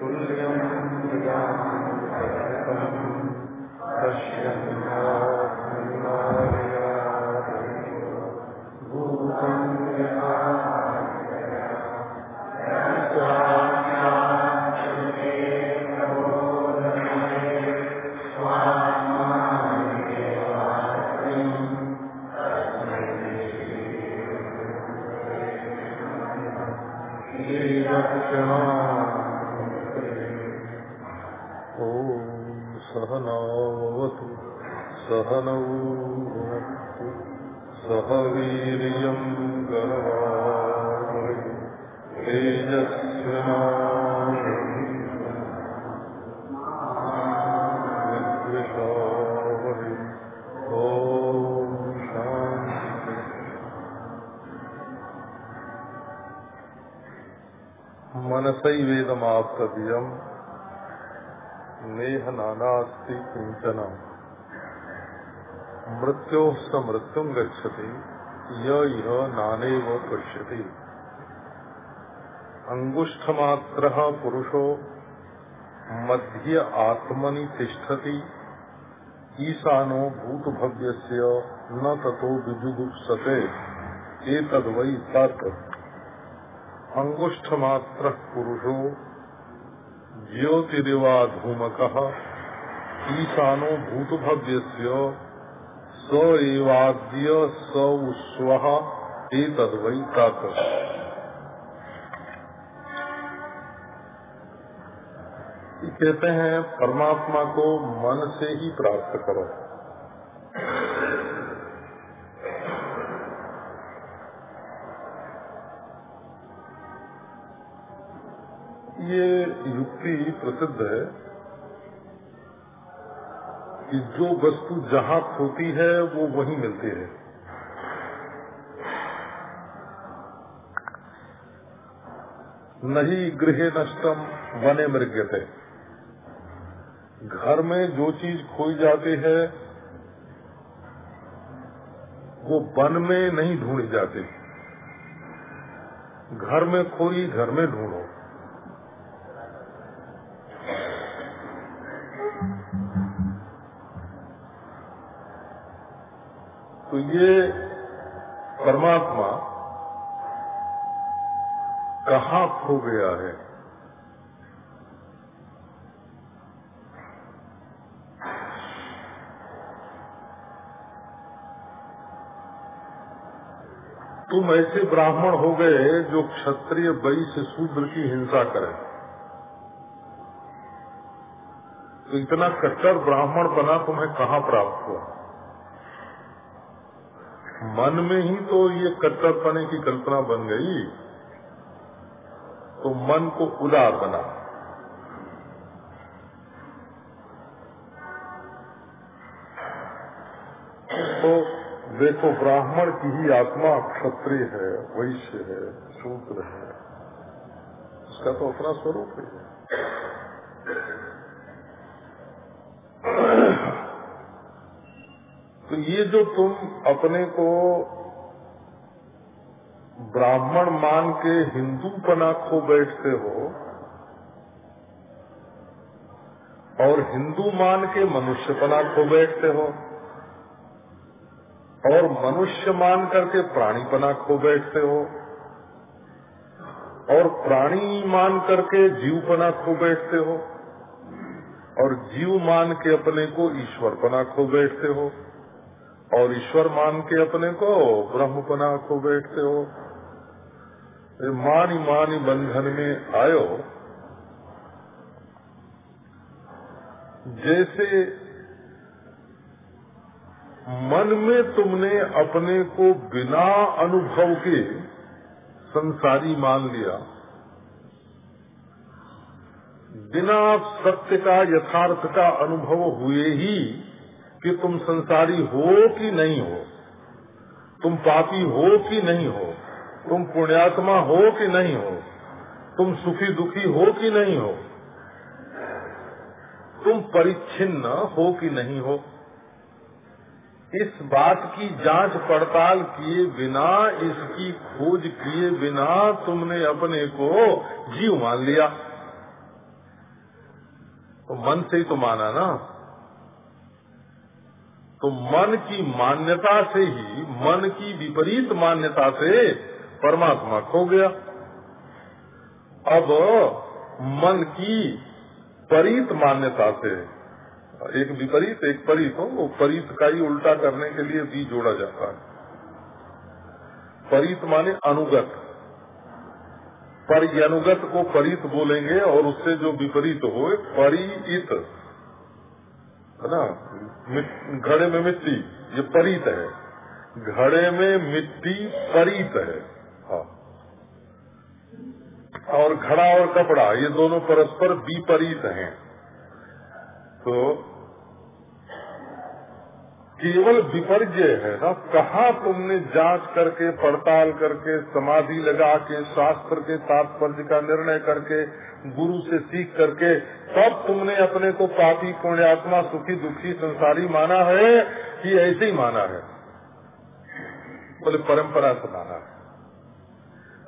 तुल्यम् सहनावतु मनसैवेदमाप्तव्यम् नेह नानास्ति किंचन मृत्यो स मृत्यु गच्छति नानेव पश्यति। अंगुष्ठमात्र पुरुषो, मध्य आत्मनि तिष्ठति। ईशानो भूतभव्यस्य न ततो विजुगुप्सते एतद्वै तत् अंगुष्ठमात्र पुरुषो ज्योतिरिवा धूमक ईशानो भूतभव्य स एवाद्य स उस्व, एतद्वै तत् कहते हैं, परमात्मा को मन से ही प्राप्त करो। प्रसिद्ध है कि जो वस्तु जहाँ खोती है, वो वहीं मिलती है। नहीं गृह नष्टम, बने मृग्यते घर में जो चीज़ खोई जाती है, वो वन में नहीं ढूंढी जाती। घर में खोई, घर में ढूंढो। ये परमात्मा कहाँ खो गया है? तुम ऐसे ब्राह्मण हो गए जो क्षत्रिय बई से शूद्र की हिंसा करें। तो इतना कट्टर ब्राह्मण बना तुम्हें कहाँ प्राप्त हुआ? मन में ही तो ये कट्टरपने की कल्पना बन गई तो मन को उदार बना। तो देखो, ब्राह्मण की ही आत्मा क्षत्रिय है, वैश्य है शूद्र है। उसका तो अपना स्वरूप है। तो ये जो तुम अपने को ब्राह्मण मान के हिंदू पना खो बैठते हो और हिंदू मान के मनुष्य पना खो बैठते हो और मनुष्य मान करके प्राणी पना खो बैठते हो और प्राणी मान करके जीव पना खो बैठते हो और जीव मान के अपने को ईश्वर पना खो बैठते हो और ईश्वर मान के अपने को ब्रह्मपना को बैठते हो। मानी मानी बंधन में आयो। जैसे मन में तुमने अपने को बिना अनुभव के संसारी मान लिया। बिना सत्य का, यथार्थ का अनुभव हुए ही कि तुम संसारी हो कि नहीं हो? तुम पापी हो कि नहीं हो? तुम पुण्यात्मा हो कि नहीं हो? तुम सुखी दुखी हो कि नहीं हो? तुम परिच्छिन्न हो कि नहीं हो? इस बात की जाँच पड़ताल किए बिना, इसकी खोज किए बिना तुमने अपने को जीव मान लिया। तो मन से ही तो माना ना। तो मन की मान्यता से ही, मन की विपरीत मान्यता से परमात्मा खो गया। अब मन की परीत मान्यता से, एक विपरीत, एक परीत, हो, वो परीत का ही उल्टा करने के लिए भी जोड़ा जाता है। परीत माने अनुगत। पर अनुगत को परीत बोलेंगे और उससे जो विपरीत हो परित। है ना? घड़े में मिट्टी, ये परीत है। घड़े में मिट्टी परीत है। हाँ। और घड़ा और कपड़ा, ये दोनों परस्पर विपरीत हैं। तो केवल विपर्य है ना? कहा तुमने जाँच करके, पड़ताल करके, समाधि लगा के, शास्त्र के तात्पर्य का निर्णय करके, गुरु से सीख करके, तब तुमने अपने को पापी, पुण्यात्मा, सुखी, दुखी, संसारी माना है कि ऐसे ही माना है? बोले, परंपरा से माना है।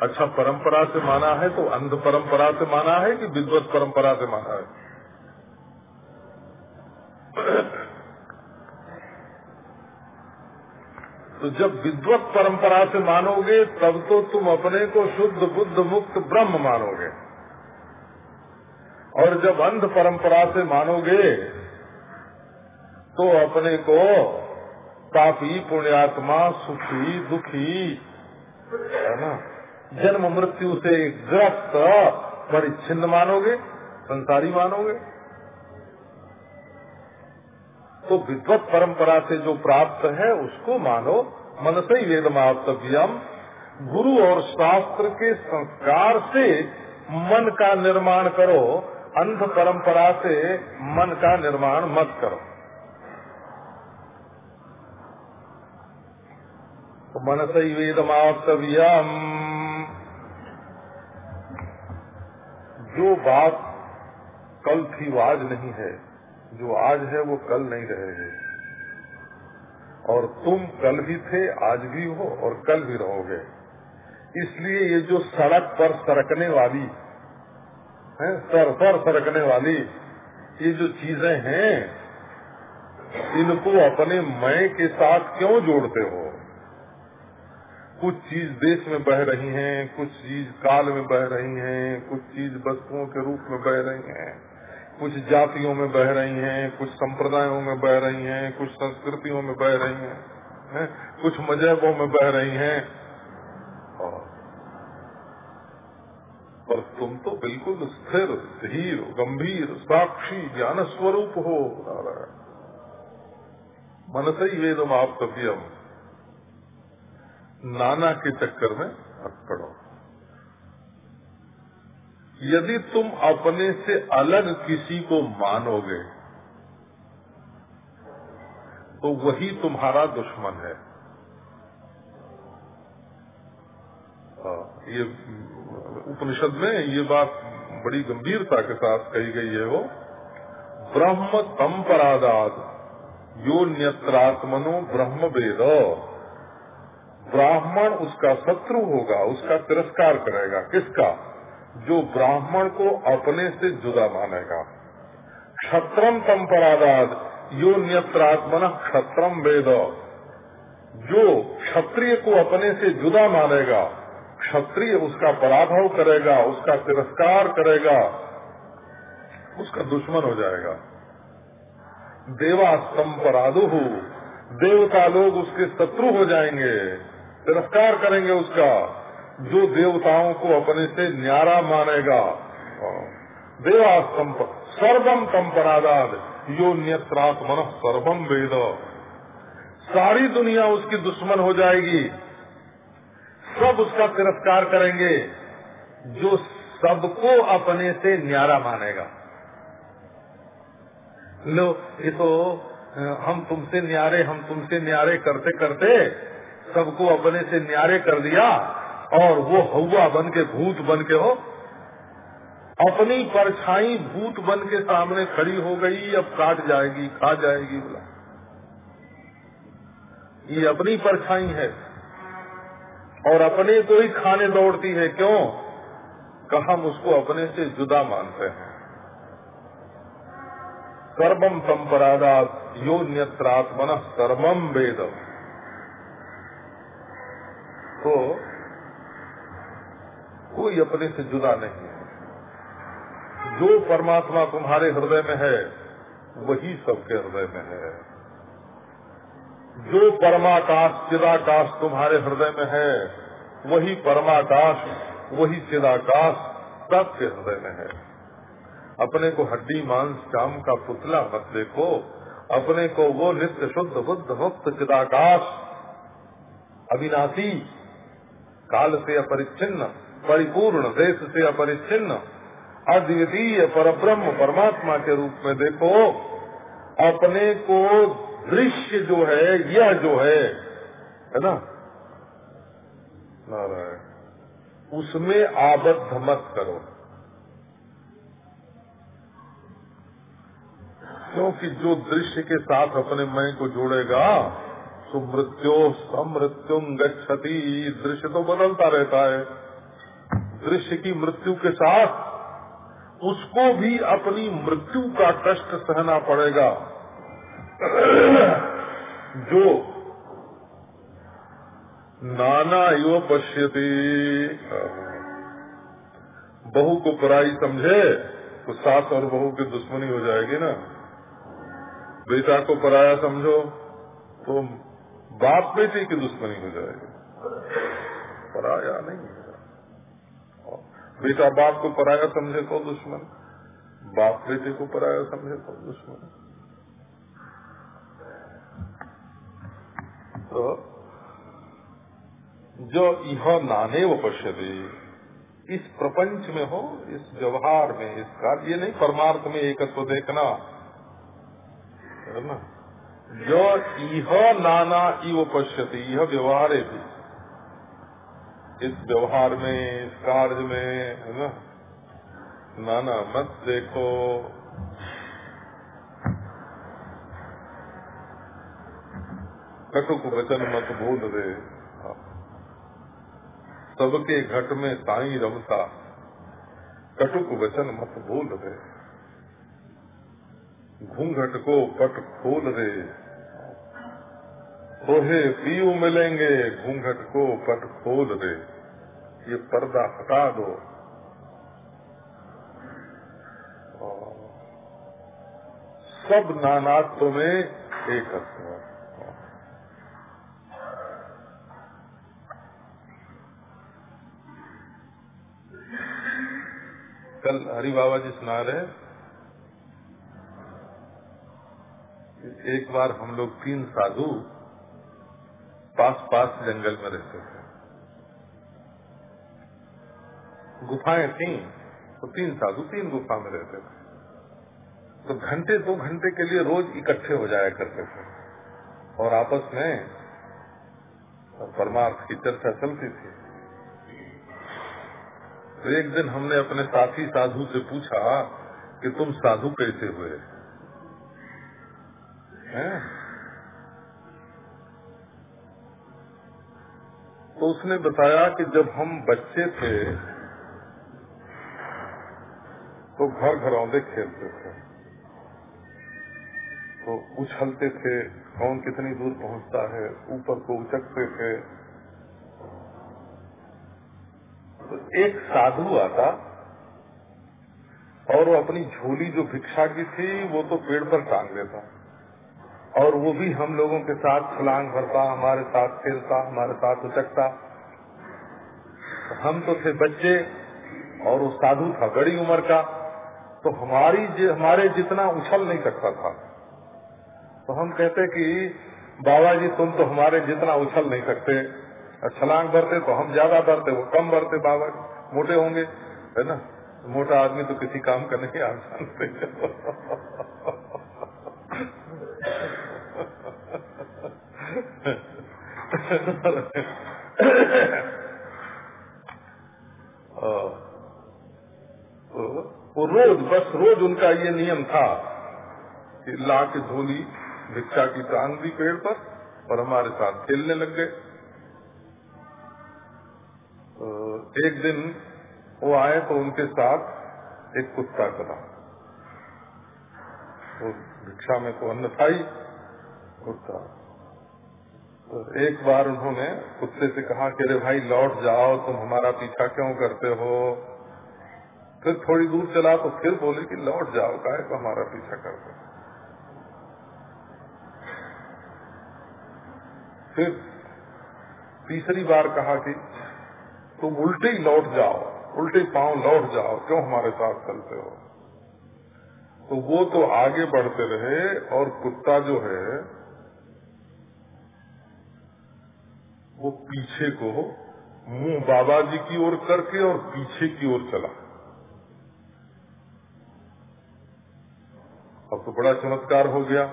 अच्छा परंपरा से माना है तो अंध परंपरा से माना है कि विद्वत परंपरा से माना है? तो जब विद्वत परंपरा से मानोगे, तब तो तुम अपने को शुद्ध, बुद्ध मुक्त ब्रह्म मानोगे। और जब अंध परंपरा से मानोगे तो अपने को पापी पुण्यात्मा सुखी, दुखी, है ना? जन्म मृत्यु से ग्रस्त, परिच्छिन्न मानोगे, संसारी मानोगे। तो विद्वत परंपरा से जो प्राप्त है, उसको मानो मन से वेद मातव्यम गुरु और शास्त्र के संस्कार से मन का निर्माण करो, अंध परंपरा से मन का निर्माण मत करो। तो से वेद मातव्यम जो बात कल थी आज नहीं है। जो आज है वो कल नहीं रहेगी और तुम कल भी थे आज भी हो और कल भी रहोगे। इसलिए ये जो सड़क पर सरकने वाली है सर पर सरकने वाली ये जो चीज़ें हैं इनको अपने मैं के साथ क्यों जोड़ते हो? कुछ चीज़ देश में बह रही हैं, कुछ चीज़ काल में बह रही हैं, कुछ चीज़ वस्तुओं के रूप में बह रही हैं, कुछ जातियों में बह रही हैं, कुछ संप्रदायों में बह रही हैं, कुछ संस्कृतियों में बह रही हैं, है? कुछ मजहबों में बह रही हैं। पर तुम तो बिल्कुल स्थिर धीर गंभीर साक्षी ज्ञान स्वरूप हो मन से ही वेदम आप नाना के चक्कर में पड़ो यदि तुम अपने से अलग किसी को मानोगे तो वही तुम्हारा दुश्मन है। ये उपनिषद में ये बात बड़ी गंभीरता के साथ कही गई है वो। ब्रह्म तम परादाद यो न्यत्रात्मनो ब्रह्म वेद। ब्राह्मण उसका शत्रु होगा, उसका तिरस्कार करेगा। किसका? जो ब्राह्मण को अपने से जुदा मानेगा। क्षत्रम तम परादाद यो न्यत्रात्मन क्षत्रम वेद। जो क्षत्रिय को अपने से जुदा मानेगा, क्षत्रिय उसका पराभव करेगा, उसका तिरस्कार करेगा, उसका दुश्मन हो जाएगा। देवास्तम पराधु देवता लोग उसके शत्रु हो जाएँगे, तिरस्कार करेंगे उसका। जो देवताओं को अपने से न्यारा मानेगा। देवास्तम सर्वम तम परादाद, यो न्यत्रात्मन सर्वम वेद। सारी दुनिया उसकी दुश्मन हो जाएगी। सब उसका तिरस्कार करेंगे, जो सबको अपने से न्यारा मानेगा। लो, ये तो हम तुमसे न्यारे, हम तुमसे न्यारे करते करते सबको अपने से न्यारे कर दिया। और वो हवा बन के, भूत बन के हो, अपनी परछाई भूत बन के सामने खड़ी हो गई, अब काट जाएगी, खा जाएगी बोला। ये अपनी परछाई है और अपने को ही खाने दौड़ती है। क्यों? कहा हम उसको अपने से जुदा मानते हैं। सर्वम संपराधात यो न्यत्रात्मन सर्वम वेद तो कोई अपने से जुदा नहीं है। जो परमात्मा तुम्हारे हृदय में है, वही सबके हृदय में है। जो परमाकाश, चिदाकाश तुम्हारे हृदय में है, वही परमाकाश, वही चिदाकाश सबके हृदय में है। अपने को हड्डी, मांस, चाम का पुतला मत देखो। अपने को वो नित्य शुद्ध, बुद्ध मुक्त चिदाकाश, अविनाशी, काल से अपरिच्छिन्न परिपूर्ण देश से अपरिच्छिन्न, अद्वितीय पर ब्रह्म परमात्मा के रूप में देखो, अपने को दृश्य जो है, यह जो है है ना? नारायण, उसमें आबद्ध मत करो। क्योंकि जो दृश्य के साथ अपने मैं को जोड़ेगा, सुमृत्यो समृत्युम गच्छति, दृश्य तो बदलता रहता है। दृश्य की मृत्यु के साथ उसको भी अपनी मृत्यु का कष्ट सहना पड़ेगा। जो नाना यो पश्यति। बहू को पराई समझे तो सास और बहू की दुश्मनी हो जाएगी ना। बेटा को पराया समझो तो बाप बेटे की दुश्मनी हो जाएगी। पराया नहीं। बेटा बाप को पराया समझे तो दुश्मन। बाप बेटे को पराया समझे तो दुश्मन। तो जो यह नाने वो पश्यते, इस प्रपंच में हो, इस व्यवहार में, इस कार्य नहीं परमार्थ में एकत्व देखना। है ना? जो इह नाना इव पश्यति यह व्यवहार है इस व्यवहार में, इस कार्य में, है ना? नाना मत देखो। कटुक वचन मत भूल दे। सबके घट में साई रमता। कटुक वचन मत भूल दे। घूंघट को पट खोल दे। तोहे पीयू मिलेंगे, घूंघट को पट खोल दे। ये पर्दा हटा दो। सब नानात्व में एकत्व कल हरि बाबा जी सुना रहे एक बार हम लोग तीन साधु पास पास जंगल में रहते थे। गुफाएँ थी तो तीन साधु तीन गुफा में रहते थे। तो घंटे, दो घंटे के लिए रोज इकट्ठे हो जाया करते थे। और आपस में परमार्थ की चर्चा चलती थी। तो एक दिन हमने अपने साथी साधु से पूछा कि तुम साधु कैसे हुए? तो उसने बताया कि जब हम बच्चे थे तो घर घर घरौंदे खेलते थे। तो उछलते थे, कौन कितनी दूर पहुँचता है, ऊपर को उचकते थे। तो एक साधु आता, और वो अपनी झोली जो भिक्षा की थी, वो तो पेड़ पर टांग देता और वो भी हम लोगों के साथ छलांग भरता, हमारे साथ खेलता, हमारे साथ उचकता। हम तो थे बच्चे और वो साधु था, बड़ी उम्र का। तो हमारी हमारे जितना उछल नहीं सकता था। तो हम कहते कि बाबा जी तुम तो हमारे जितना उछल नहीं सकते। छलांग भरते तो हम ज़्यादा भरते, वो कम भरते बाबा मोटे होंगे, है ना? मोटा आदमी तो किसी काम का नहीं आ जानते वो रोज, बस रोज उनका ये नियम था कि ला के धोली भिक्षा की टांग दी पेड़ पर और हमारे साथ खेलने लग गए। एक दिन वो आए तो उनके साथ एक कुत्ता चला। वो भिक्षा में तो अन्न था ही, कुत्ता। तो एक बार उन्होंने कुत्ते से कहा कि, अरे भाई, लौट जाओ, तुम हमारा पीछा क्यों करते हो? फिर थोड़ी दूर चला तो फिर बोले कि, लौट जाओ काहे तो हमारा पीछा करते फिर तीसरी बार कहा कि, तुम उल्टे ही लौट जाओ, उल्टे पाँव लौट जाओ, क्यों हमारे साथ चलते हो? तो वो तो आगे बढ़ते रहे और कुत्ता जो है वो पीछे को मुँह बाबा जी की ओर करके और पीछे की ओर चला। अब तो बड़ा चमत्कार हो गया।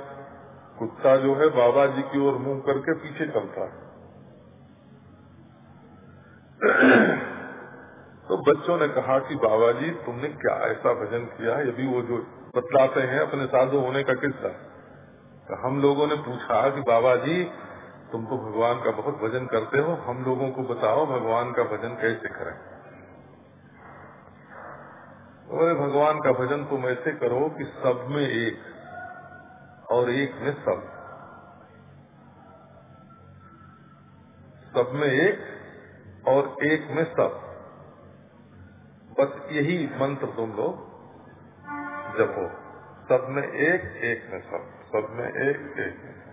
कुत्ता जो है, बाबा जी की ओर मुँह करके पीछे चलता है। तो बच्चों ने कहा कि बाबा जी, तुमने क्या ऐसा भजन किया? है यदि वो जो बतलाते हैं, अपने साधु होने का किस्सा। तो हम लोगों ने पूछा कि बाबा जी तुम तो भगवान का बहुत भजन करते हो, हम लोगों को बताओ भगवान का भजन कैसे करें? बोले भगवान का भजन तुम ऐसे करो कि सब में एक और एक में सब। सब में एक और एक में सब। बस यही मंत्र तुम लोग जपो। सब में एक एक में सब। सब में एक एक में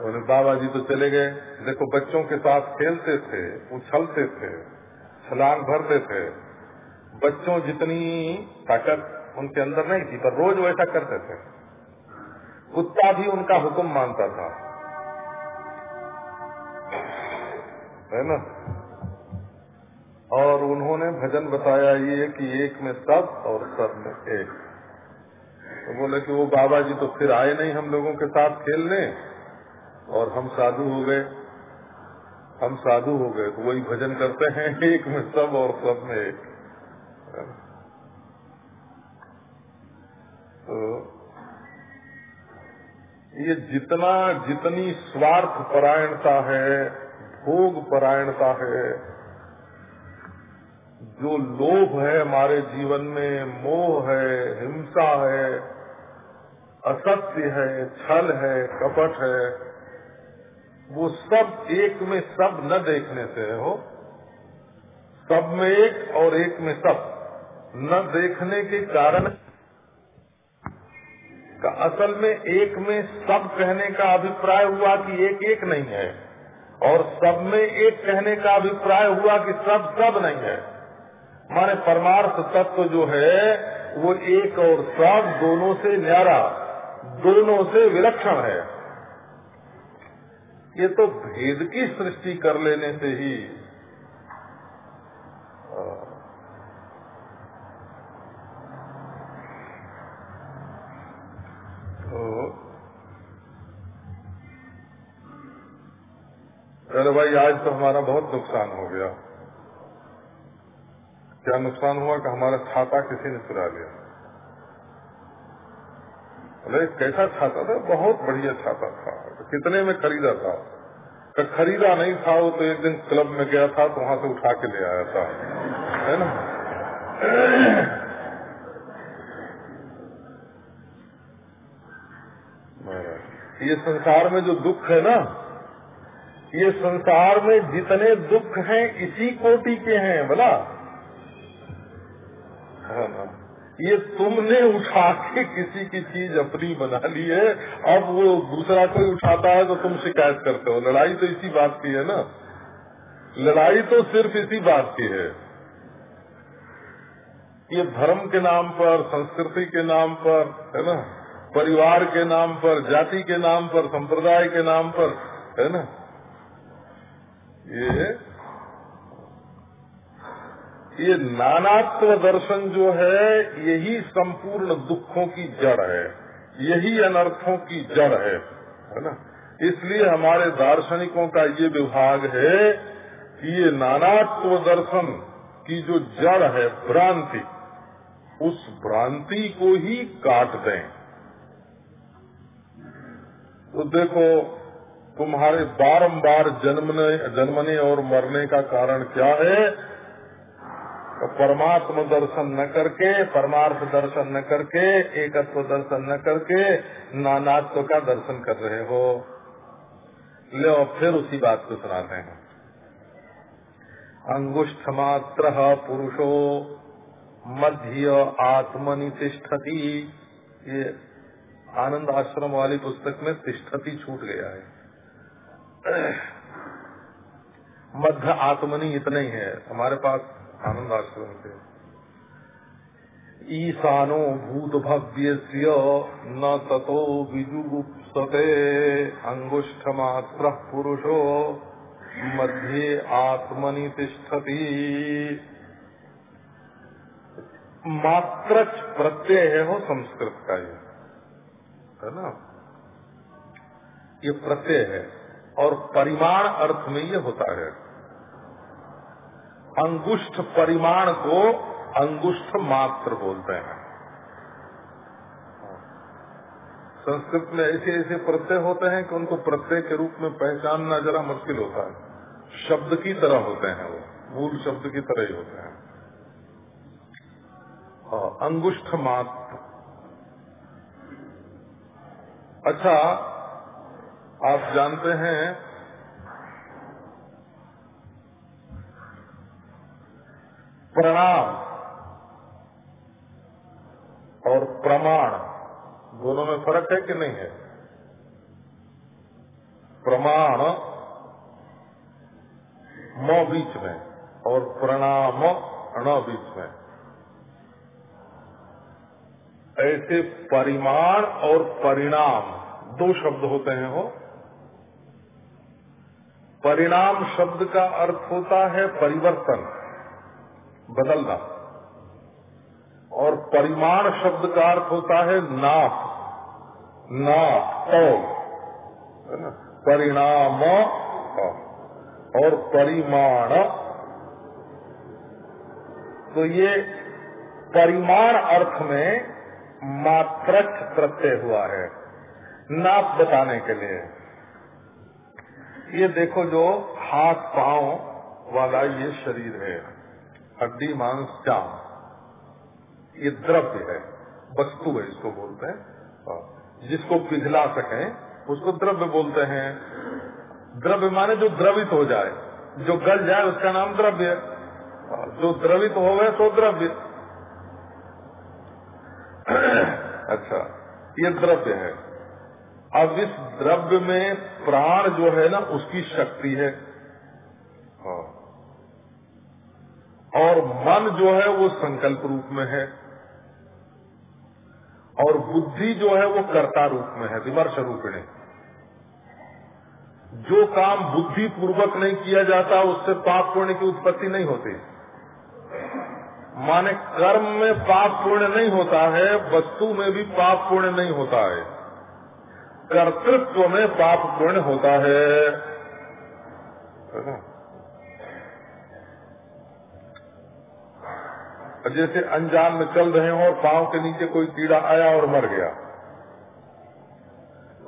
बोले बाबा जी तो चले गए। देखो, बच्चों के साथ खेलते थे, उछलते थे, छलांग भरते थे। बच्चों जितनी ताकत उनके अंदर नहीं थी, पर रोज वैसा करते थे। कुत्ता भी उनका हुक्म मानता था। है ना? और उन्होंने भजन बताया ये कि एक में सब और सब में एक। तो बोले कि वो बाबा जी तो फिर आए नहीं हम लोगों के साथ खेलने। और हम साधु हो गए। हम साधु हो गए तो वही भजन करते हैं, एक में सब और सब में एक। तो ये जितना, जितनी स्वार्थ परायणता है, भोग परायणता है, जो लोभ है हमारे जीवन में, मोह है, हिंसा है, असत्य है, छल है, कपट है वो सब एक में सब न देखने से हो, सब में एक और एक में सब न देखने के कारण का असल में एक में सब कहने का अभिप्राय हुआ कि एक एक नहीं है, और सब में एक कहने का अभिप्राय हुआ कि सब सब नहीं है। माने परमार्थ तत्व जो है, वो एक और सब दोनों से न्यारा, दोनों से विलक्षण है। ये तो भेद की सृष्टि कर लेने से ही तो अरे भाई, आज तो हमारा बहुत नुकसान हो गया। क्या नुकसान हुआ कि हमारा छाता किसी ने चुरा लिया? अरे कैसा छाता था? बहुत बढ़िया छाता था। कितने में खरीदा था? खरीदा नहीं था वो तो एक दिन क्लब में गया था तो वहाँ से उठा के ले आया था। है ना? ये संसार में जो दुख है ना, ये संसार में जितने दुख हैं, इसी कोटि के हैं, बोला। है ना ये तुमने उठा के किसी की चीज़ अपनी बना ली है। अब वो दूसरा कोई उठाता है तो तुम शिकायत करते हो। लड़ाई तो इसी बात की है ना। लड़ाई तो सिर्फ़ इसी बात की है। ये धर्म के नाम पर, संस्कृति के नाम पर, है ना? परिवार के नाम पर, जाति के नाम पर, संप्रदाय के नाम पर, है ना? ये ये नानात्व दर्शन जो है, यही संपूर्ण दुखों की जड़ है। यही अनर्थों की जड़ है है ना? इसलिए हमारे दार्शनिकों का ये विभाग है कि ये नानात्व दर्शन की जो जड़ है, भ्रांति, उस भ्रांति को ही काट दें। तो देखो, तुम्हारे बारंबार जन्मने जन्मने और मरने का कारण क्या है? परमात्म दर्शन न करके, परमार्थ दर्शन न करके, एकत्व दर्शन न करके नानात्व का दर्शन कर रहे हो। ले, फिर उसी बात को सुनाते हैं। अंगुष्ठ मात्र पुरुषो मध्य आत्मनि तिष्ठति ये आनंद आश्रम वाली पुस्तक में तिष्ठति छूट गया है। मध्य आत्मनि इतना ही है। हमारे पास आनंद आश्रम से ईशानो भूत भव्य न ततो विजुगुप्सते अंगुष्ठ मात्र पुरुषो मध्य आत्मनि तिष्ठति मात्र प्रत्यय है हो संस्कृत का ये, है ना? ये प्रत्यय है और परिमाण अर्थ में ये होता है। अंगुष्ठ परिमाण को अंगुष्ठ मात्र बोलते हैं। संस्कृत में ऐसे ऐसे प्रत्यय होते हैं कि उनको प्रत्यय के रूप में पहचानना जरा मुश्किल होता है। शब्द की तरह होते हैं वो मूल शब्द की तरह ही होते हैं। हाँ, अंगुष्ठ मात्र। अच्छा आप जानते हैं प्रणाम और प्रमाण, दोनों में फ़र्क है कि नहीं है? प्रमाण म बीच में और प्रणाम ण बीच में। ऐसे परिमाण और परिणाम, दो शब्द होते हैं हो परिणाम शब्द का अर्थ होता है परिवर्तन। बदलना और परिमाण शब्द का अर्थ होता है नाप। नाप तौल परिणाम और परिमाण। तो ये परिमाण अर्थ में मात्रक प्रत्यय हुआ है, नाप बताने के लिए। ये देखो जो हाथ, पाँव वाला ये शरीर है। हड्डी मांस चाम। ये द्रव्य है वस्तु है इसको बोलते हैं। हाँ। जिसको पिघला सके उसको द्रव्य बोलते हैं। द्रव्य माने जो द्रवित हो जाए। जो गल जाए उसका नाम द्रव्य। हाँ, जो द्रवित हो गए तो द्रव्य। अच्छा ये द्रव्य है। अब इस द्रव्य में प्राण जो है ना उसकी शक्ति है। हाँ। और मन जो है वो संकल्प रूप में है और बुद्धि जो है वो कर्ता रूप में है, विमर्श रूप में। जो काम बुद्धि पूर्वक नहीं किया जाता, उससे पाप पुण्य की उत्पत्ति नहीं होती। माने कर्म में पाप पुण्य नहीं होता है, वस्तु में भी पाप पुण्य नहीं होता है। कर्तृत्व में पाप पुण्य होता है। जैसे अनजान में चल रहे हो और पाँव के नीचे कोई कीड़ा आया और मर गया।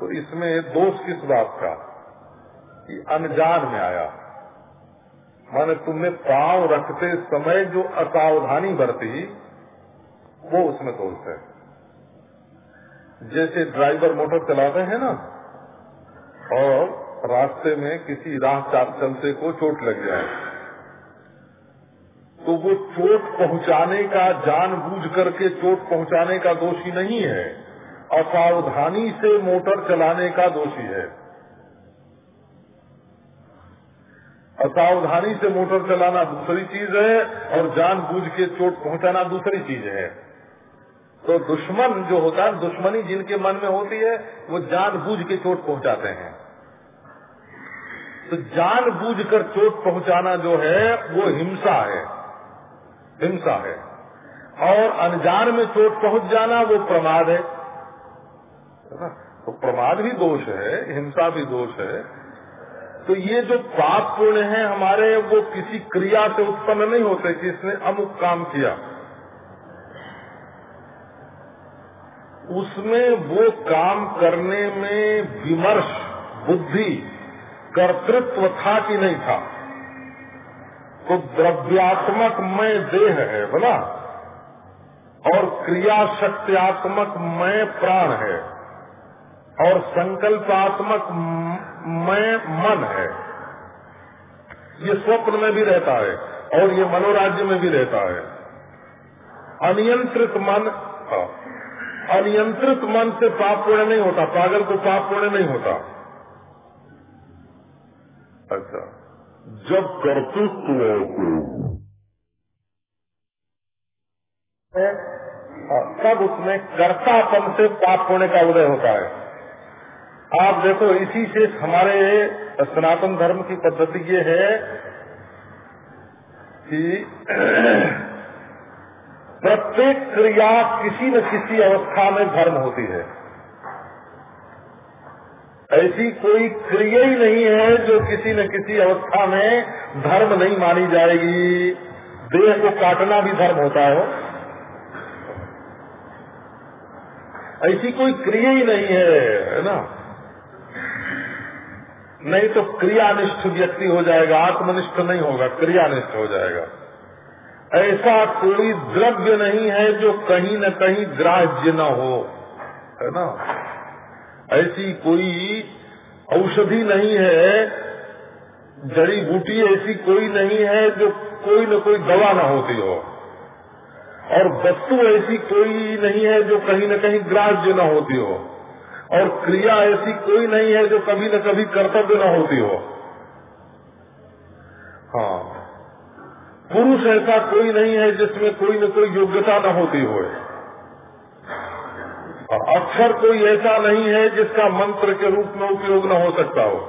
तो इसमें दोष किस बात का? कि अनजान में आया। माने तुमने पाँव रखते समय जो असावधानी बरती, वो उसमें दोष है। जैसे ड्राइवर मोटर चलाते हैं ना, और रास्ते में किसी राह चलते को चोट लग जाए। तो वो चोट पहुँचाने का, जानबूझ करके चोट पहुँचाने का दोषी नहीं है। असावधानी से मोटर चलाने का दोषी है। असावधानी से मोटर चलाना दूसरी चीज़ है और जानबूझ के चोट पहुंचाना दूसरी चीज़ है। तो दुश्मन जो होता है, दुश्मनी जिनके मन में होती है, वो जानबूझ के चोट पहुंचाते हैं। तो जानबूझ कर चोट पहुंचाना जो है, वो हिंसा है। हिंसा है। और अनजान में चोट पहुँच जाना वो प्रमाद है। तो प्रमाद भी दोष है, हिंसा भी दोष है। तो ये जो पाप पुण्य है हमारे, वो किसी क्रिया से उत्पन्न नहीं होते कि इसने अमुक काम किया। उसमें वो काम करने में विमर्श, बुद्धि, कर्तृत्व था कि नहीं था? तो द्रव्यात्मक मैं देह है बोला। और क्रिया शक्तियात्मक मैं प्राण है। और संकल्पात्मक मैं मन है। ये स्वप्न में भी रहता है और ये मनोराज्य में भी रहता है। अनियंत्रित मन हाँ, अनियंत्रित मन से पाप पुण्य नहीं होता पागल को पाप पुण्य नहीं होता। अच्छा। जब कर्तृत्व तब उसमें कर्तापन से पाप होने का उदय होता है। आप देखो, इसी से हमारे सनातन धर्म की पद्धति ये है कि प्रत्येक क्रिया किसी न किसी अवस्था में धर्म होती है। ऐसी कोई क्रिया ही नहीं है जो किसी न किसी अवस्था में धर्म नहीं मानी जाएगी। देह को काटना भी धर्म होता है। ऐसी कोई क्रिया ही नहीं है है ना? नहीं तो क्रियानिष्ठ व्यक्ति हो जाएगा, आत्मनिष्ठ नहीं होगा, क्रियानिष्ठ हो जाएगा। ऐसा कोई द्रव्य नहीं है जो कहीं न कहीं ग्राह्य न हो, है ना? ऐसी कोई औषधि नहीं है, जड़ी बूटी ऐसी कोई नहीं है जो कोई न कोई दवा न होती हो। और वस्तु ऐसी कोई नहीं है जो कहीं न कहीं ग्राह्य न होती हो। और क्रिया ऐसी कोई नहीं है जो कभी न कभी कर्तव्य न होती हो। हाँ। पुरुष ऐसा कोई नहीं है जिसमें कोई न कोई योग्यता न होती हो। अक्षर कोई ऐसा नहीं है जिसका मंत्र के रूप में उपयोग न हो सकता हो।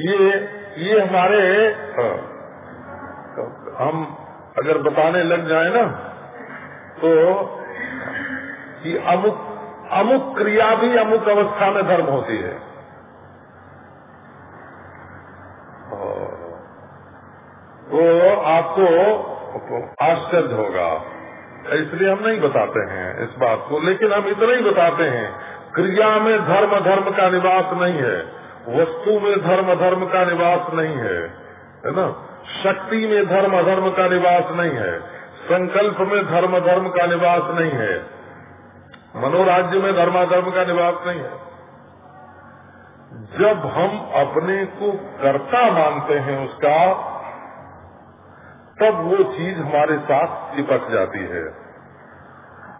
ये ये हमारे हाँ, हम अगर बताने लग जाए ना तो कि अमुक अमुक क्रिया भी अमुक अवस्था में धर्म होती है। तो आपको आश्चर्य होगा। इसलिए हम नहीं बताते हैं इस बात को, लेकिन हम इतना ही बताते हैं, क्रिया में धर्म धर्म का निवास नहीं है, वस्तु में धर्म धर्म का निवास नहीं है है ना? शक्ति में धर्म धर्म का निवास नहीं है, संकल्प में धर्म धर्म का निवास नहीं है, मनोराज्य में धर्माधर्म का निवास नहीं है। जब हम अपने को कर्ता मानते हैं उसका तब वो चीज़ हमारे साथ चिपक जाती है।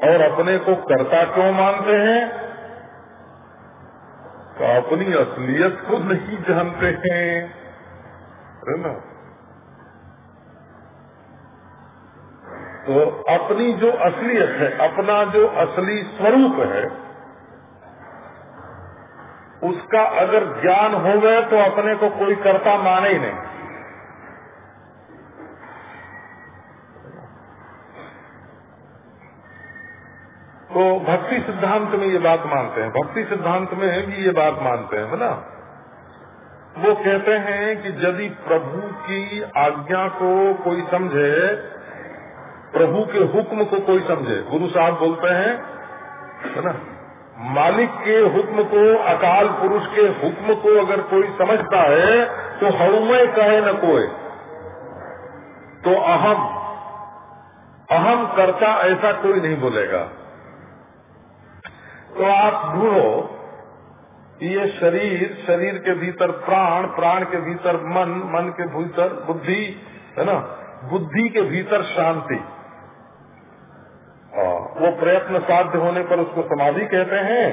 और अपने को कर्ता क्यों मानते हैं? तो अपनी असलियत को नहीं जानते हैं। है ना? तो अपनी जो असलियत है, अपना जो असली स्वरूप है, उसका अगर ज्ञान हो गए तो अपने को कोई कर्ता माने ही नहीं। तो भक्ति सिद्धांत में ये बात मानते हैं। भक्ति सिद्धांत में भी ये बात मानते हैं ना? वो कहते हैं कि यदि प्रभु की आज्ञा को कोई समझे, प्रभु के हुक्म को कोई समझे, गुरु साहब बोलते हैं, है ना? मालिक के हुक्म को, अकाल पुरुष के हुक्म को अगर कोई समझता है तो हड़ुमय कहे न कोई तो अहम अहम करता ऐसा कोई नहीं बोलेगा। तो आप ढूंढो ये शरीर शरीर के भीतर प्राण प्राण के भीतर मन मन के भीतर बुद्धि, है ना? बुद्धि के भीतर शांति। वो प्रयत्न साध्य होने पर उसको समाधि कहते हैं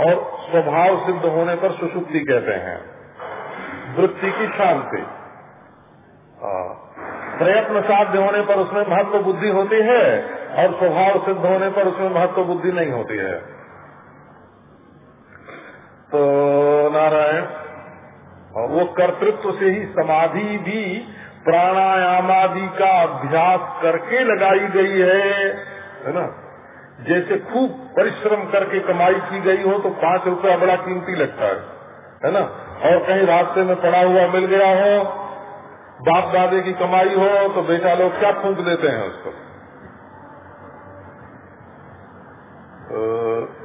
और स्वभाव सिद्ध होने पर सुसुप्ति कहते हैं। वृत्ति की शांति। प्रयत्न साध्य होने पर उसमें महत्व बुद्धि होती है और स्वभाव सिद्ध होने पर उसमें महत्व बुद्धि नहीं होती है। तो नारायण वो कर्तृत्व से ही समाधि भी प्राणायाम आदि का अभ्यास करके लगाई गई है है ना? जैसे खूब परिश्रम करके कमाई की गई हो तो पाँच रुपया बड़ा कीमती लगता है है ना? और कहीं रास्ते में पड़ा हुआ मिल गया हो, बाप दादे की कमाई हो तो बेटा लोग क्या फूक देते हैं उसको? तो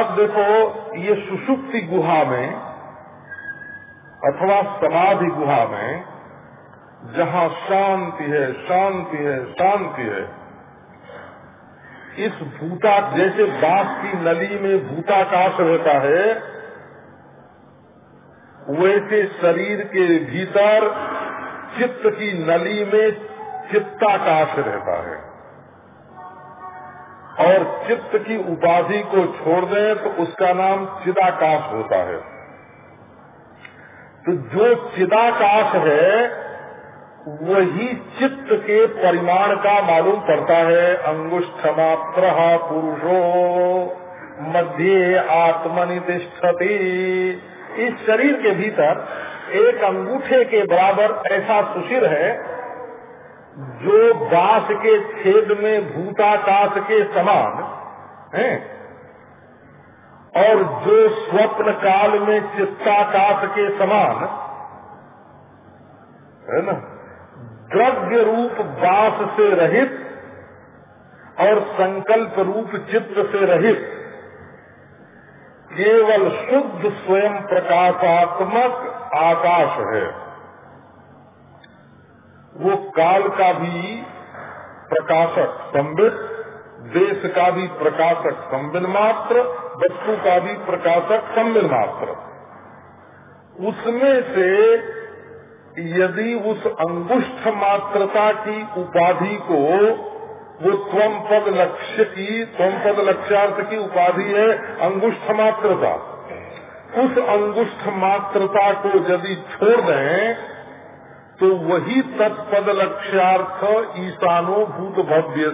अब देखो, ये सुषुप्ति गुहा में, अथवा समाधि गुहा में, जहाँ शांति है शांति है शांति है, इस भूता, जैसे बाँस की नली में भूताकाश रहता है, वैसे शरीर के भीतर चित्त की नली में चित्ताकाश रहता है। और चित्त की उपाधि को छोड़ दें तो उसका नाम चिदाकाश होता है। तो जो चिदाकाश है, वही चित्त के परिमाण का मालूम पड़ता है। अंगुष्ठ मात्र पुरुषो मध्य आत्मनिष्ठति इस शरीर के भीतर एक अंगूठे के बराबर ऐसा सुशिर है जो बास के छेद में भूताकाश के समान, है, और जो स्वप्न काल में चित्ताकाश के समान, है ना, द्रव्य रूप बास से रहित और संकल्प रूप चित्त से रहित, केवल शुद्ध स्वयं प्रकाशात्मक आकाश है। वो काल का भी प्रकाशक संबित देश का भी प्रकाशक संबिन मात्र, वस्तु का भी प्रकाशक संबिन मात्र। उसमें से यदि उस अंगुष्ठ मात्रता की उपाधि को, वो त्वम पद लक्ष्य की त्वम पद लक्ष्यार्थ की उपाधि है अंगुष्ठ मात्रता। उस अंगुष्ठ मात्रता को यदि छोड़ दें तो वही तत्पद लक्ष्यार्थ ईशानो भूत भव्य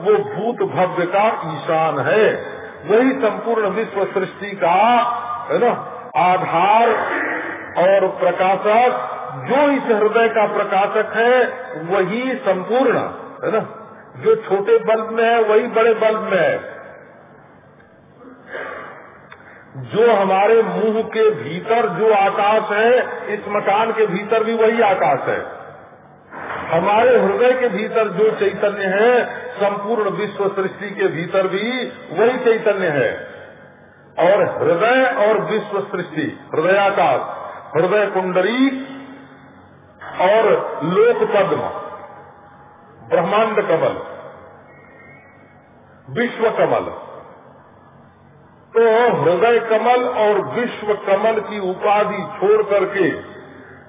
वो भूत भव्य का ईशान है। वही संपूर्ण विश्व सृष्टि का, है ना, आधार और प्रकाशक, जो इस हृदय का प्रकाशक है, वही संपूर्ण, है ना। जो छोटे बल्ब में है, वही बड़े बल्ब में है। जो हमारे मुँह के भीतर जो आकाश है, इस मकान के भीतर भी वही आकाश है। हमारे हृदय के भीतर जो चैतन्य है, संपूर्ण विश्व सृष्टि के भीतर भी वही चैतन्य है। और हृदय और विश्व सृष्टि, हृदयाकाश, हृदय कुंडली और लोक पद्म, ब्रह्मांड कमल, विश्व कमल। तो हृदय कमल और विश्व कमल की उपाधि छोड़ करके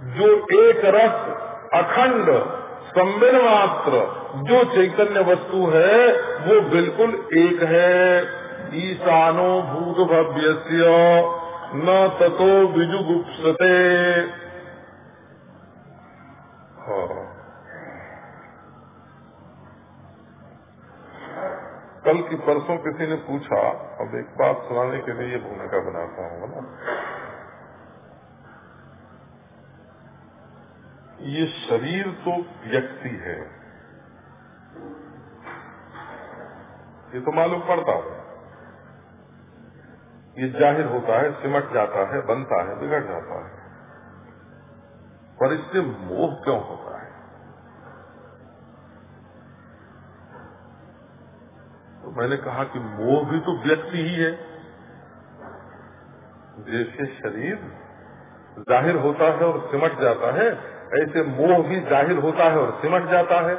जो एक रस अखंड सम्मिल मात्र, जो चैतन्य वस्तु है, वो बिल्कुल एक है। ईशानो भूत भव्य न ततो विजुगुप्सते। हाँ। कल की परसों किसी ने पूछा, अब एक बात सुनाने के लिए ये भूमिका बनाता हूँ ना? ये शरीर तो व्यक्ति है। ये तो मालूम पड़ता है। ये ज़ाहिर होता है, सिमट जाता है, बनता है, बिगड़ जाता है। पर इससे मोह क्यों होता है? तो मैंने कहा कि मोह भी तो व्यक्ति ही है। जैसे शरीर ज़ाहिर होता है और सिमट जाता है। ऐसे मोह भी ज़ाहिर होता है और सिमट जाता है।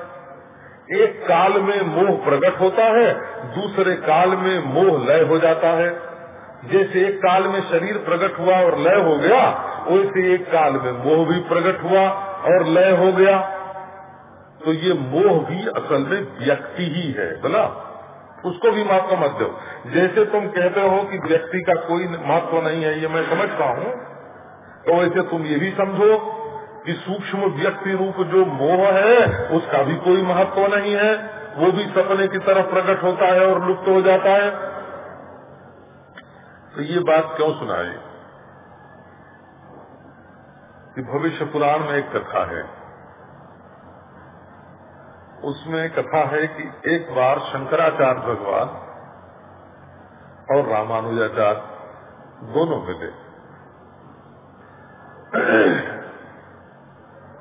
एक काल में मोह प्रकट होता है, दूसरे काल में मोह लय हो जाता है। जैसे एक काल में शरीर प्रकट हुआ और लय हो गया, वैसे एक काल में मोह भी प्रकट हुआ और लय हो गया। तो ये मोह भी असल में व्यक्ति ही है बोला उसको भी महत्व मत दो। जैसे तुम कहते हो कि व्यक्ति का कोई महत्व नहीं है, ये मैं समझता हूँ तो वैसे तुम ये भी समझो कि सूक्ष्म व्यक्ति रूप जो मोह है, उसका भी कोई महत्व नहीं है। वो भी सपने की तरफ़ प्रकट होता है और लुप्त हो जाता है। तो ये बात क्यों सुनाई? कि भविष्य पुराण में एक कथा है। उसमें कथा है कि एक बार शंकराचार्य भगवान और रामानुजाचार्य दोनों मिले।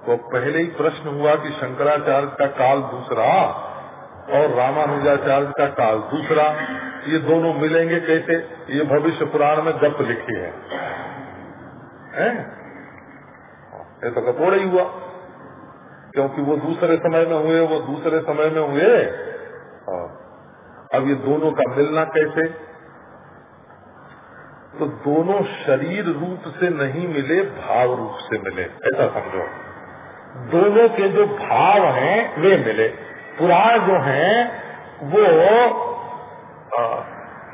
तो पहले ही प्रश्न हुआ कि शंकराचार्य का काल दूसरा और रामानुजाचार्य का काल दूसरा। ये दोनों मिलेंगे कैसे? ये भविष्य पुराण में गप लिखी है? ऐसा तो थोड़ा ही हुआ। क्योंकि वो दूसरे समय में हुए वो दूसरे समय में हुए। हाँ। अब ये दोनों का मिलना कैसे? तो दोनों शरीर रूप से नहीं मिले भाव रूप से मिले। ऐसा समझो। दोनों के जो भाव हैं वे मिले। पुराण जो हैं वो आ,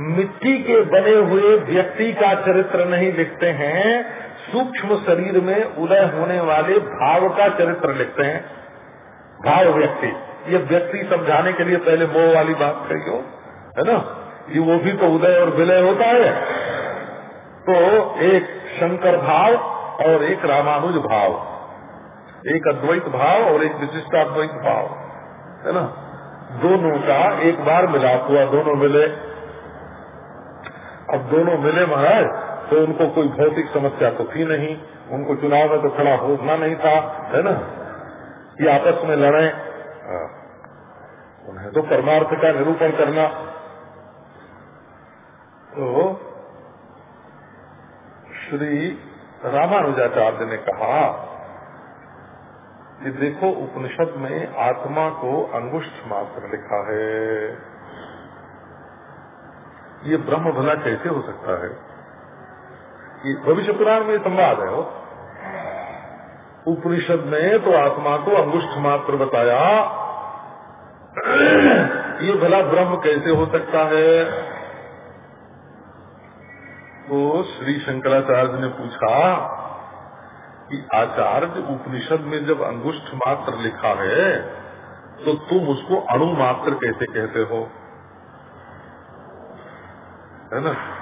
मिट्टी के बने हुए व्यक्ति का चरित्र नहीं लिखते हैं। सूक्ष्म शरीर में उदय होने वाले भाव का चरित्र लिखते हैं। भाव व्यक्ति। ये व्यक्ति समझाने के लिए पहले मोह वाली बात कही हो, है ना? कि वो भी तो उदय और विलय होता है। तो एक शंकर भाव और एक रामानुज भाव। एक अद्वैत भाव और एक विशिष्टाद्वैत भाव, है ना? दोनों का एक बार मिलाप हुआ, दोनों मिले। अब दोनों मिले महाराज तो उनको कोई भौतिक समस्या तो थी नहीं, उनको चुनाव में तो खड़ा होना नहीं था, है ना? ये आपस में लड़े। हाँ। उन्हें तो परमार्थ का निरूपण करना। तो श्री रामानुजाचार्य ने कहा कि देखो, उपनिषद में आत्मा को अंगुष्ठ मात्र लिखा है। ये ब्रह्म भला कैसे हो सकता है? ये भविष्य पुराण में संवाद है वो। उपनिषद ने तो आत्मा को अंगुष्ठ मात्र बताया। ये भला ब्रह्म कैसे हो सकता है? तो श्री शंकराचार्य ने पूछा कि आचार्य उपनिषद में जब अंगुष्ठ मात्र लिखा है तो तुम उसको अणु मात्र कैसे कहते हो? है ना?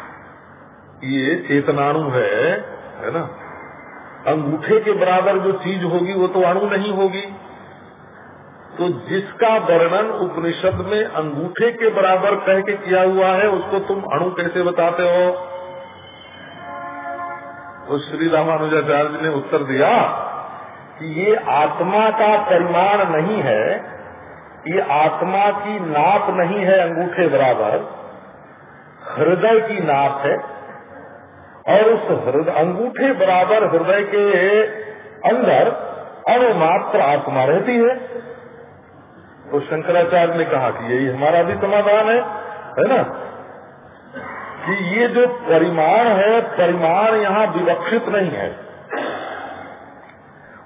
ये चेतनाणु है है ना? अंगूठे के बराबर जो चीज़ होगी, वो तो अणु नहीं होगी। तो जिसका वर्णन उपनिषद में अंगूठे के बराबर कह के किया हुआ है, उसको तुम अणु कैसे बताते हो? तो श्री रामानुजाचार्य ने उत्तर दिया कि ये आत्मा का परिमाण नहीं है, ये आत्मा की नाप नहीं है अंगूठे बराबर, हृदय की नाप है। और उस हृदय अंगूठे बराबर हृदय के अंदर अणुमात्र आत्मा रहती है। तो शंकराचार्य ने कहा कि यही हमारा भी समाधान है है ना? कि ये जो परिमाण है परिमाण यहाँ विवक्षित नहीं है।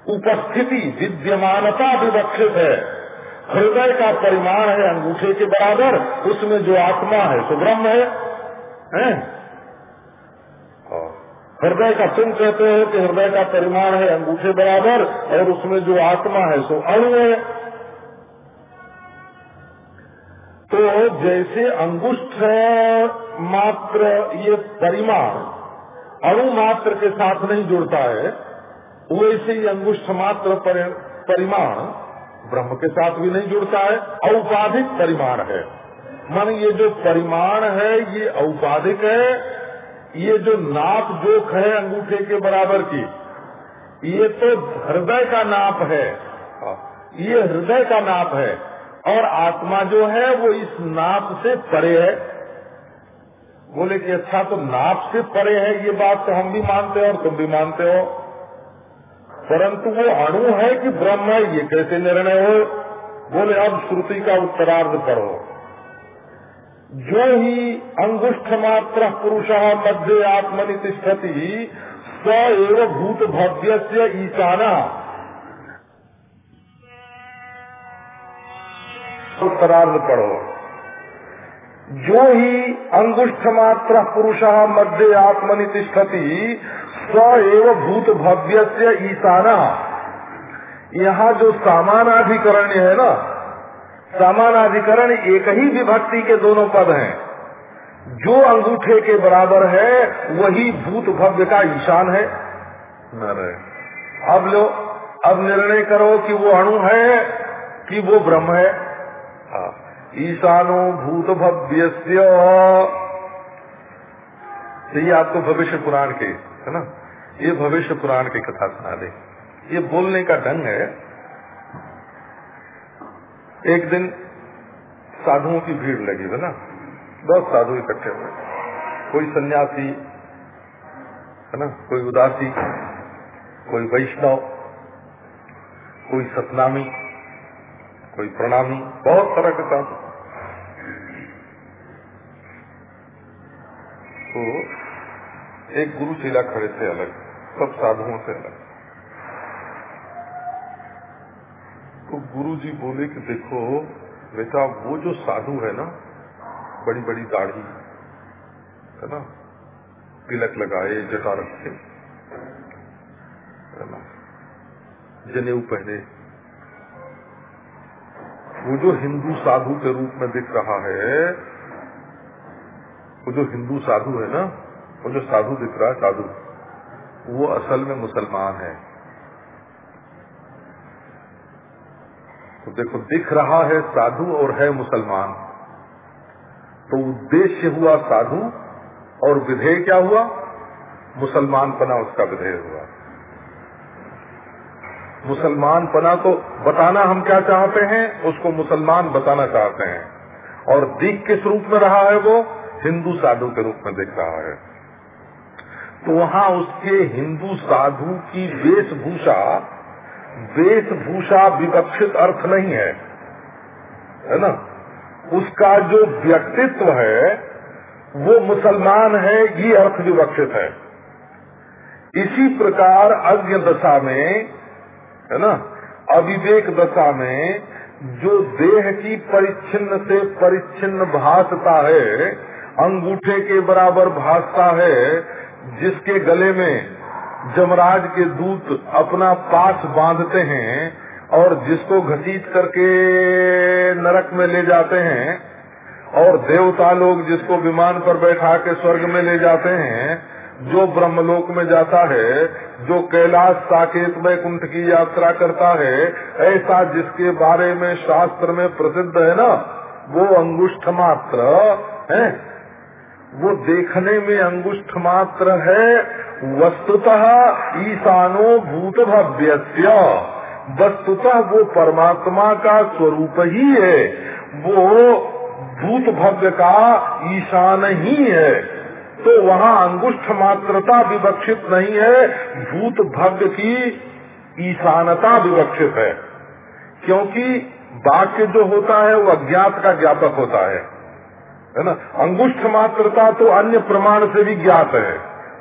उपस्थिति विद्यमानता विवक्षित है। हृदय का परिमाण है अंगूठे के बराबर उसमें जो आत्मा है सो ब्रह्म है, है? हृदय का तुम कहते हो कि हृदय का परिमाण है अंगूठे बराबर और उसमें जो आत्मा है, सो अणु है। तो जैसे अंगुष्ठ मात्र ये परिमाण अणु मात्र के साथ नहीं जुड़ता है, वैसे ही अंगुष्ठ मात्र परिमाण ब्रह्म के साथ भी नहीं जुड़ता है, औपाधिक परिमाण है। मान ये जो परिमाण है, ये औपाधिक है ये जो नाप जोख है अंगूठे के बराबर की, ये तो हृदय का नाप है। ये हृदय का नाप है। और आत्मा जो है, वो इस नाप से परे है। बोले कि अच्छा तो नाप से परे है, ये बात तो हम भी मानते हो और तुम भी मानते हो। परंतु वो अणु है कि ब्रह्म है, ये कैसे निर्णय हो? बोले, अब श्रुति का उत्तरार्ध पढ़ो। जो ही अंगुष्ठ मात्र पुरुष मध्य आत्मनि तिष्ठति स एव भूत भव्य से ईशाना। उत्तरार्ध पढ़ो। जो ही अंगुष्ठ मात्र पुरुष मध्य आत्मनि तिष्ठति स एव भूत भव्य से ईशाना। यहाँ जो सामानाधिकरण है ना समानाधिकरण एक ही विभक्ति के दोनों पद हैं। जो अंगूठे के बराबर है वही भूत भव्य का ईशान है। अब लो अब निर्णय करो कि वो अणु है कि वो ब्रह्म है। हाँ। ईशानो भूत भव्य तो ये आपको भविष्य पुराण के है ना? ये भविष्य पुराण की कथा सुना दे। ये बोलने का ढंग है एक दिन साधुओं की भीड़ लगी, है ना? बहुत साधु इकट्ठे हुए। कोई सन्यासी, है ना? कोई उदासी, कोई वैष्णव, कोई सतनामी, कोई प्रणामी, बहुत तरह के साधु। तो एक गुरु चेला खड़े थे अलग, सब साधुओं से अलग। तो गुरु जी बोले कि देखो, बेटा, वो जो साधु है ना बड़ी बड़ी दाढ़ी, है ना, तिलक लगाए, जटा रखे जनेऊ पहने। वो जो हिंदू साधु के रूप में दिख रहा है, वो जो हिंदू साधु है ना, वो जो साधु दिख रहा है, साधु, वो असल में मुसलमान है। तो देखो, दिख रहा है साधु और है मुसलमान। तो उद्देश्य हुआ साधु और विधेय क्या हुआ? मुसलमान पना उसका विधेय हुआ। मुसलमान पना तो बताना हम क्या चाहते हैं, उसको मुसलमान बताना चाहते हैं। और दिख किस रूप में रहा है वो? हिंदू साधु के रूप में दिख रहा है। तो वहाँ उसके हिंदू साधु की वेशभूषा वेशभूषा विवक्षित अर्थ नहीं है। है ना? उसका जो व्यक्तित्व है, वो मुसलमान है, ये अर्थ विवक्षित है। इसी प्रकार अज्ञ दशा में, है ना? अविवेक दशा में जो देह की परिच्छिन्न से परिच्छिन्न भासता है, अंगूठे के बराबर भासता है, जिसके गले में जमराज के दूत अपना पास बांधते हैं और जिसको घसीट करके नरक में ले जाते हैं और देवता लोग जिसको विमान पर बैठा के स्वर्ग में ले जाते हैं, जो ब्रह्मलोक में जाता है, जो कैलाश साकेत में कुंठ की यात्रा करता है, ऐसा जिसके बारे में शास्त्र में प्रसिद्ध है ना, वो अंगुष्ठ मात्र, है? वो देखने में अंगुष्ठ मात्र है। वस्तुतः ईशानो भूत भव्य वस्तुतः वो परमात्मा का स्वरूप ही है। वो भूत भव्य का ईशान ही है। तो वहाँ अंगुष्ठ मात्रता विवक्षित नहीं है। भूत भव्य की ईशानता विवक्षित है। क्योंकि वाक्य जो होता है वो अज्ञात का ज्ञापक होता है। है ना? अंगुष्ठ मात्रता तो अन्य प्रमाण से भी ज्ञात है,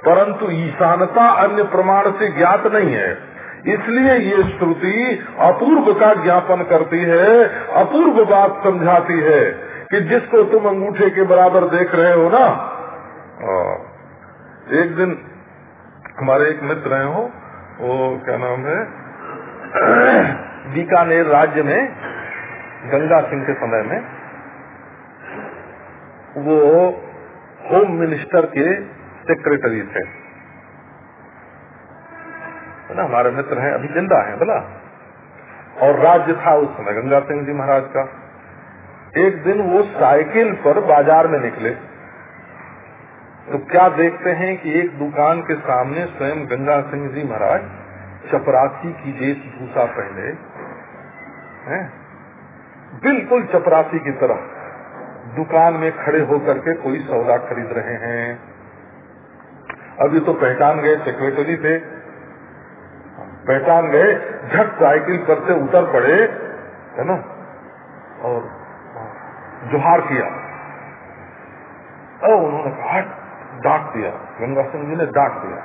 परंतु ईशानता अन्य प्रमाण से ज्ञात नहीं है। इसलिए ये श्रुति अपूर्व का ज्ञापन करती है, अपूर्व बात समझाती है कि जिसको तुम अंगूठे के बराबर देख रहे हो ना एक दिन हमारे एक मित्र हैं हो वो क्या नाम है, बीकानेर राज्य में, गंगा सिंह के समय में वो होम मिनिस्टर के सेक्रेटरी थे। ना? हमारे मित्र हैं, अभी ज़िंदा है, बोला। और राज्य था उस समय गंगा सिंह जी महाराज का। एक दिन वो साइकिल पर बाज़ार में निकले। तो क्या देखते हैं कि एक दुकान के सामने स्वयं गंगा सिंह जी महाराज चपरासी की वेशभूषा पहले हैं? बिल्कुल चपरासी की तरह। दुकान में खड़े होकर के कोई सौदा खरीद रहे हैं। अभी तो पहचान गए सेक्रेटरी थे। पहचान गए, झट साइकिल पर से उतर पड़े, है ना? और जुहार किया। और उन्होंने कहा डांट दिया। गंगा सिंह जी ने डांट दिया।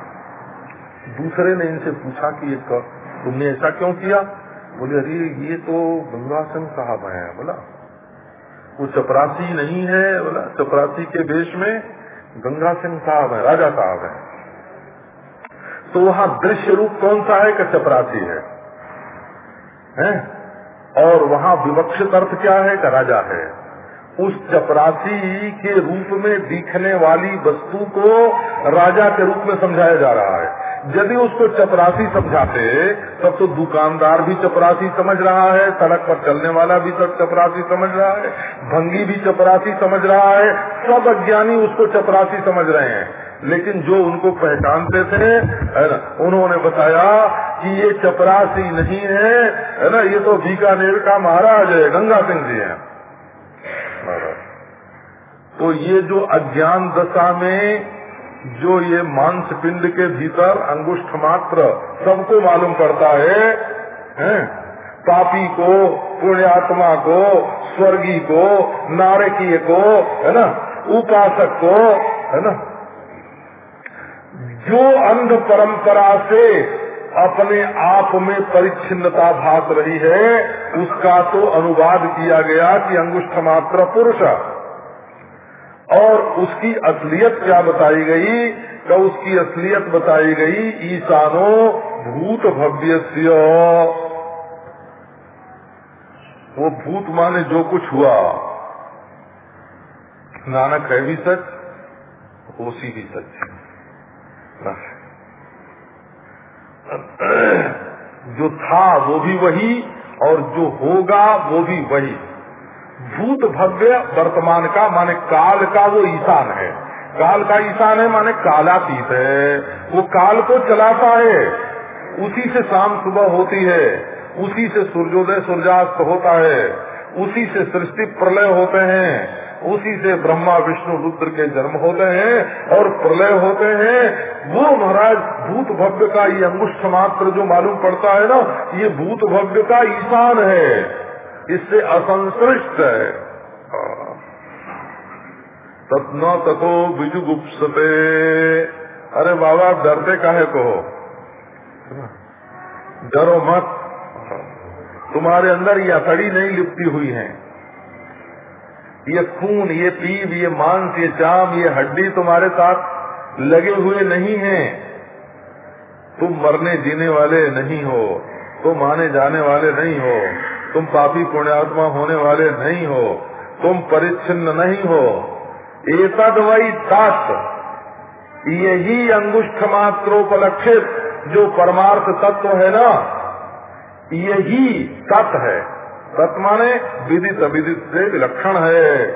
दूसरे ने इनसे पूछा कि ये तुमने ऐसा क्यों किया? बोले, अरे, ये तो गंगा सिंह साहब है, बोला। वो चपरासी नहीं है, बोला, चपरासी के वेश में गंगा सिंह साहब है, राजा साहब है। तो वहाँ दृश्य रूप कौन सा है का चपरासी है? हैं? और वहाँ विवक्षित अर्थ क्या है का राजा है? उस चपरासी के रूप में दिखने वाली वस्तु को राजा के रूप में समझाया जा रहा है। यदि उसको चपरासी समझाते, तब तो दुकानदार भी चपरासी समझ रहा है, सड़क पर चलने वाला भी सब चपरासी समझ रहा है, भंगी भी चपरासी समझ रहा है, सब अज्ञानी उसको चपरासी समझ रहे हैं। लेकिन जो उनको पहचानते थे उन्होंने बताया कि ये चपरासी नहीं है है ना, ये तो बीकानेर का महाराज है, गंगा सिंह जी है। तो ये जो अज्ञान दशा में जो ये मांस पिंड के भीतर अंगुष्ठ मात्र सबको मालूम पड़ता है, हैं? पापी को पुण्यात्मा को स्वर्गी को नारकीय को है ना? उपासक को है ना? जो अंध परंपरा से अपने आप में परिच्छिन्नता भाग रही है उसका तो अनुवाद किया गया कि अंगुष्ठ मात्र पुरुष और उसकी असलियत क्या बताई गई? तो उसकी असलियत बताई गई ईशानो भूत भव्य वो भूत माने जो कुछ हुआ। नानक है भी सच उसी भी सच। जो था वो भी वही, और जो होगा वो भी वही। भूत भव्य वर्तमान का माने काल का वो ईशान है। काल का ईशान है माने कालातीत है। वो काल को चलाता है। उसी से शाम सुबह होती है। उसी से सूर्योदय सूर्यास्त होता है। उसी से सृष्टि प्रलय होते हैं। उसी से ब्रह्मा, विष्णु, रुद्र के जन्म होते हैं और प्रलय होते हैं। वो महाराज भूत भव्य का ये अंगुष्ठ मात्र जो मालूम पड़ता है ना, ये भूत भव्य का ईशान है। इससे असंश्रिष्ट है। तत्न तथो बिजुगुप्सते। अरे बाबा, डरते काहे को? डरो मत। तुम्हारे अंदर ये अकड़ी नहीं लिपटी हुई है। ये खून, ये पीव, ये मांस, ये चाम ये हड्डी तुम्हारे साथ लगे हुए नहीं है। तुम मरने जीने वाले नहीं हो, तुम आने जाने वाले नहीं हो। तुम पापी पुण्यात्मा होने वाले नहीं हो, तुम परिच्छिन्न नहीं हो। एतद वही तत् यही अंगुष्ठ मात्रोपलक्षित जो परमार्थ तत्व है ना यही तत् है। तत्माने विदित विदित से विलक्षण है।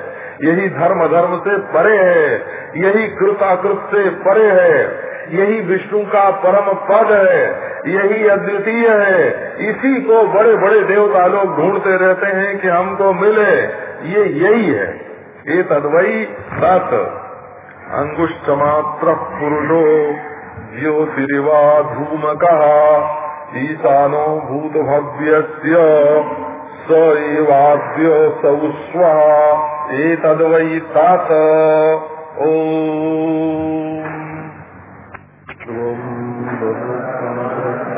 यही धर्म धर्म से परे है, यही कृताकृत से परे है, यही विष्णु का परम पद है, यही अद्वितीय है। इसी को बड़े बड़े देवता लोग ढूंढते रहते हैं कि हमको मिले, ये यही है। ये तदवई सत अंगुष्ठ मात्र पुरुषो ज्योतिरिवा धूम कहा ईशानो भूत भव्य स एवाद्योऽसौ स्वः तात। ॐ।